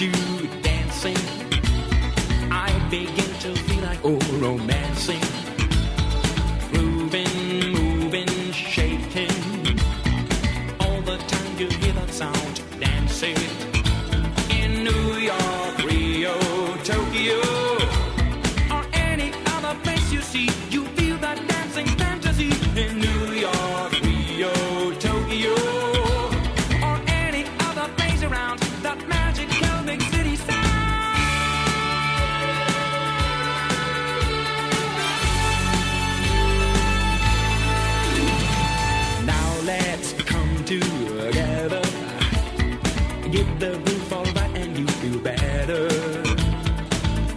you. The groove all right and you feel better.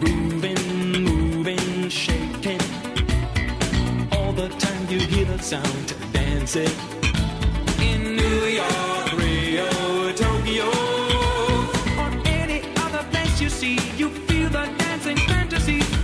Moving, shaking. All the time you hear the sound dancing. In New York, Rio, Tokyo, or any other place you see, you feel the dancing fantasy.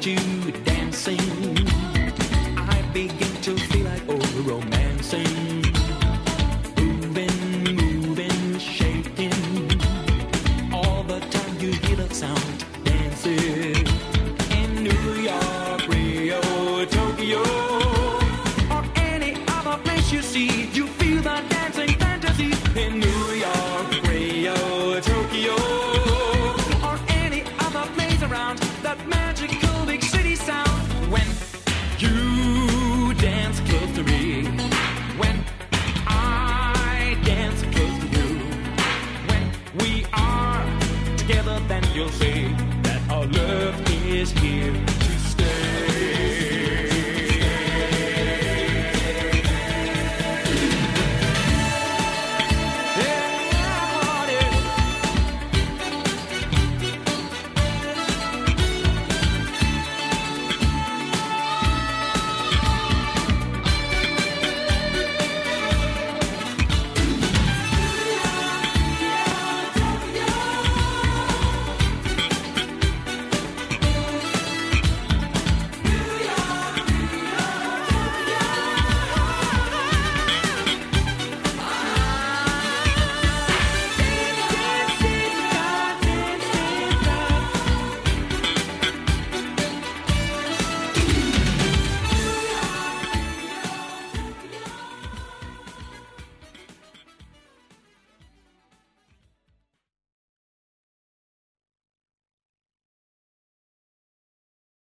Watch you dancing, I begin to feel like oh romancing. Moving, moving, shaking. All the time you hear the sound dancing. In New York, Rio, Tokyo, or any other place you see, you is here.